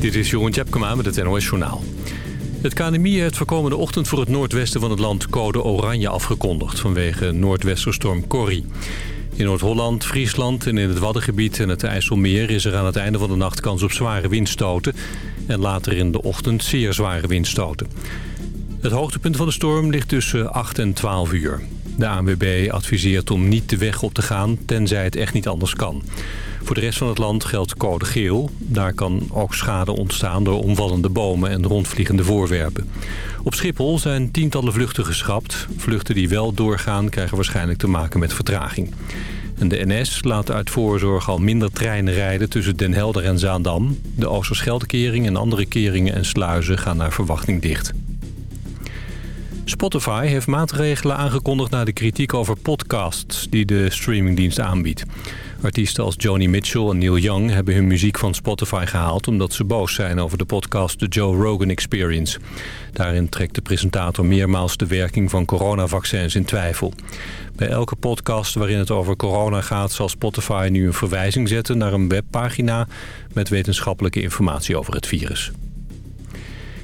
Dit is Jeroen Tjepkema met het NOS Journaal. Het KNMI heeft voor komende ochtend voor het noordwesten van het land code oranje afgekondigd... vanwege noordwesterstorm Corrie. In Noord-Holland, Friesland en in het Waddengebied en het IJsselmeer... is er aan het einde van de nacht kans op zware windstoten... en later in de ochtend zeer zware windstoten. Het hoogtepunt van de storm ligt tussen 8 en 12 uur. De ANWB adviseert om niet de weg op te gaan, tenzij het echt niet anders kan. Voor de rest van het land geldt code geel. Daar kan ook schade ontstaan door omvallende bomen en rondvliegende voorwerpen. Op Schiphol zijn tientallen vluchten geschrapt. Vluchten die wel doorgaan krijgen waarschijnlijk te maken met vertraging. En de NS laat uit voorzorg al minder treinen rijden tussen Den Helder en Zaandam. De Oosterscheldekering en andere keringen en sluizen gaan naar verwachting dicht. Spotify heeft maatregelen aangekondigd na de kritiek over podcasts die de streamingdienst aanbiedt. Artiesten als Joni Mitchell en Neil Young hebben hun muziek van Spotify gehaald... omdat ze boos zijn over de podcast The Joe Rogan Experience. Daarin trekt de presentator meermaals de werking van coronavaccins in twijfel. Bij elke podcast waarin het over corona gaat... zal Spotify nu een verwijzing zetten naar een webpagina... met wetenschappelijke informatie over het virus.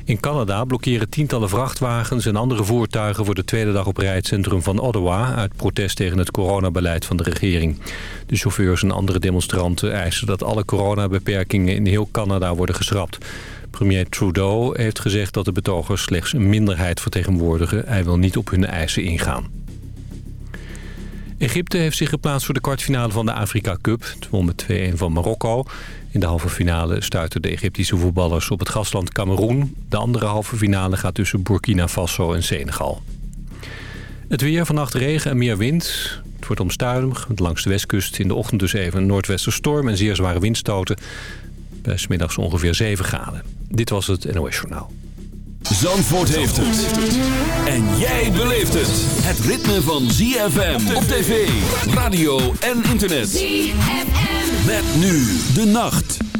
In Canada blokkeren tientallen vrachtwagens en andere voertuigen... voor de tweede dag op rij het centrum van Ottawa... uit protest tegen het coronabeleid van de regering. De chauffeurs en andere demonstranten eisen dat alle coronabeperkingen... in heel Canada worden geschrapt. Premier Trudeau heeft gezegd dat de betogers slechts een minderheid vertegenwoordigen. Hij wil niet op hun eisen ingaan. Egypte heeft zich geplaatst voor de kwartfinale van de Afrika Cup. Het won met 2-1 van Marokko. In de halve finale stuiten de Egyptische voetballers op het gastland Cameroen. De andere halve finale gaat tussen Burkina Faso en Senegal. Het weer, vannacht regen en meer wind. Het wordt omstuimig. Langs de westkust in de ochtend dus even een noordwesterstorm en zeer zware windstoten. Bij smiddags ongeveer 7 graden. Dit was het NOS Journaal. Zandvoort heeft het. En jij beleeft het. Het ritme van ZFM op tv, radio en internet. ZFM. Met nu de nacht.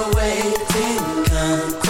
We're waiting, come.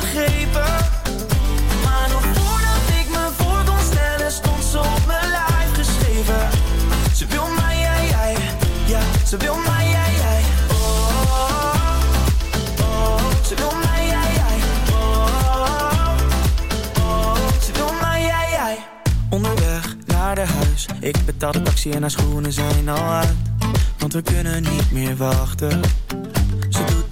gegrepen. Maar nog voordat ik me voor kon stellen Stond ze op mijn lijf geschreven. Ze wil mij, jij, Ja, ze wil mij, Oh, Ze wil mij, Oh, ze wil mij, jij Onderweg naar de huis. Ik betaal de taxi en haar schoenen zijn al uit. Want we kunnen niet meer wachten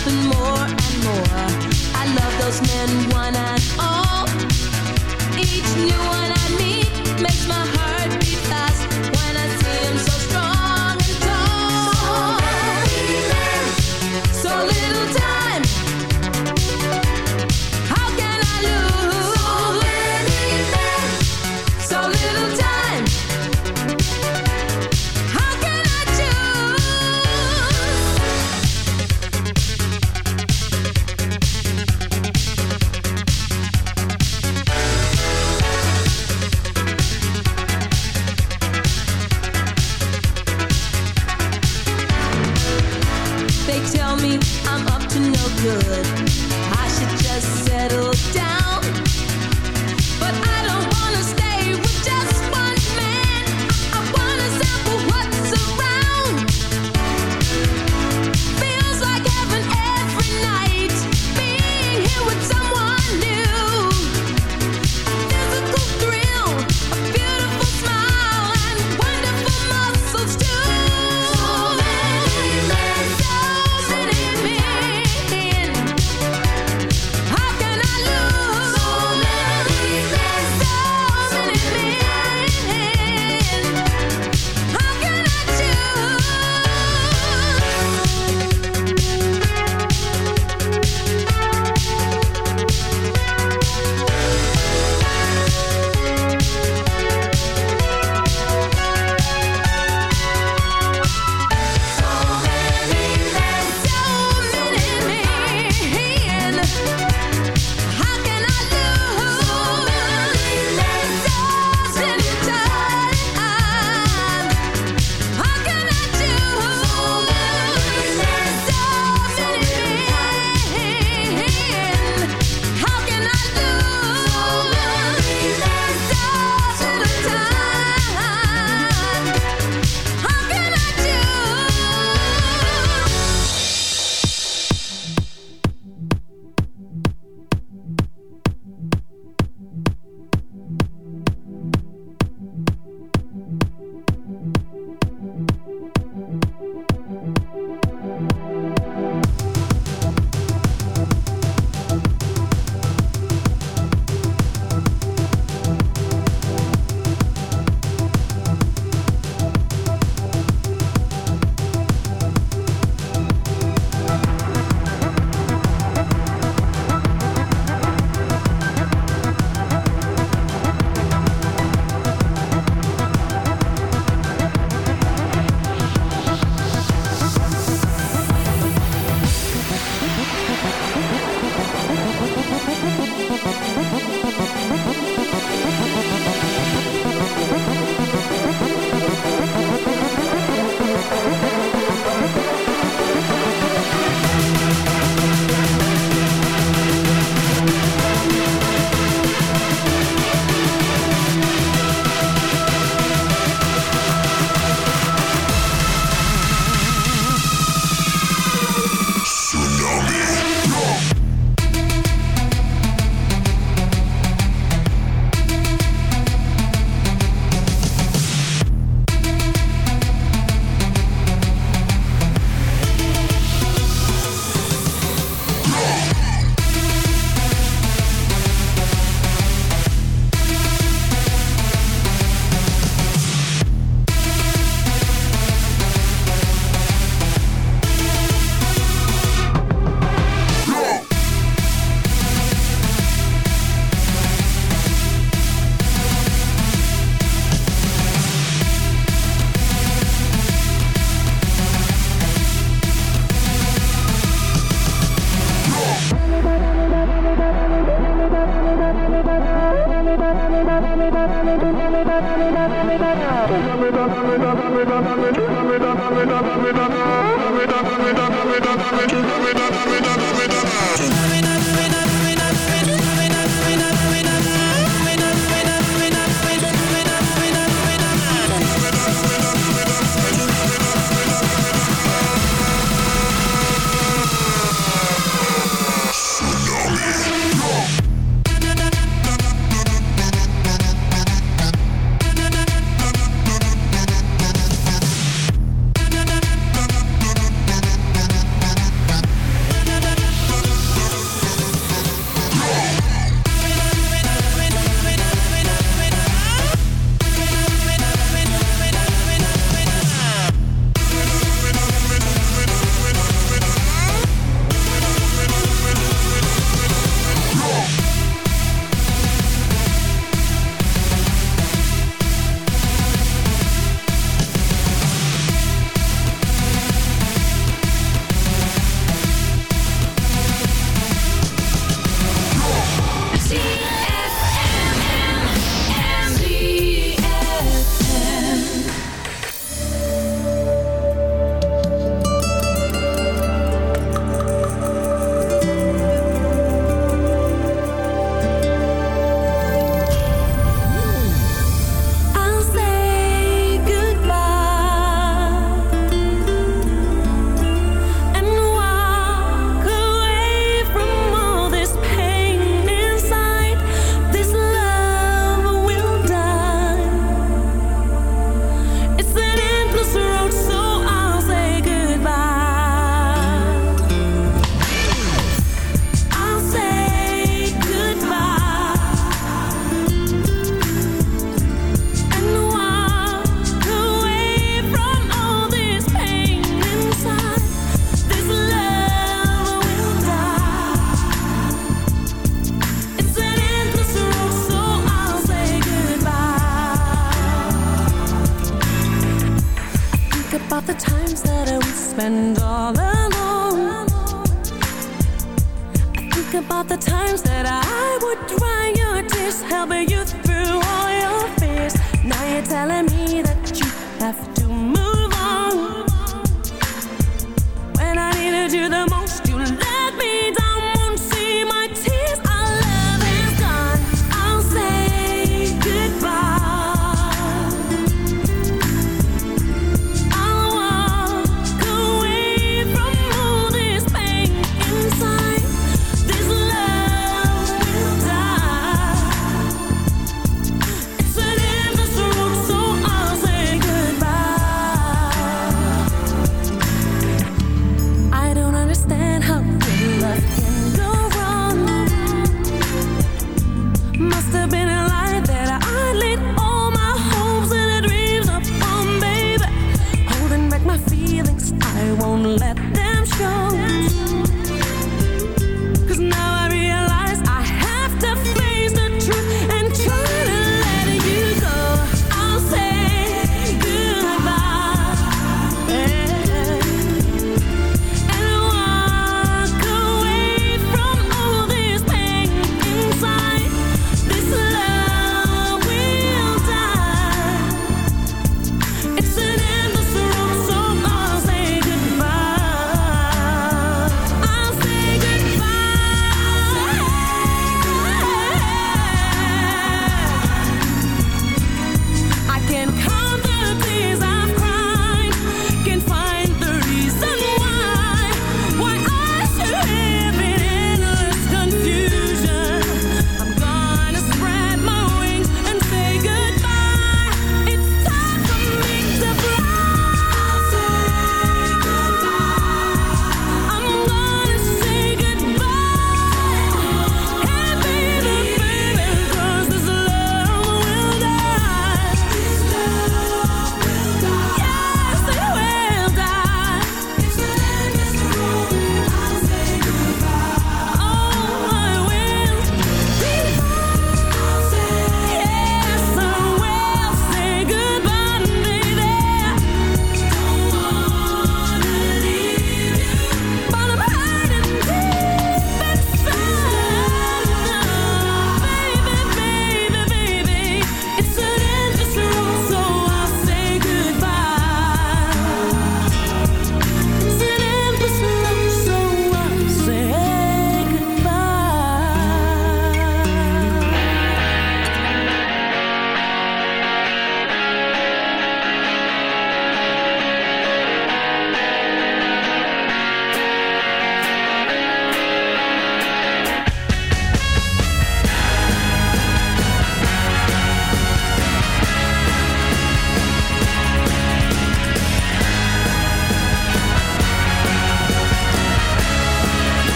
happen more and more. I love those men, one and all.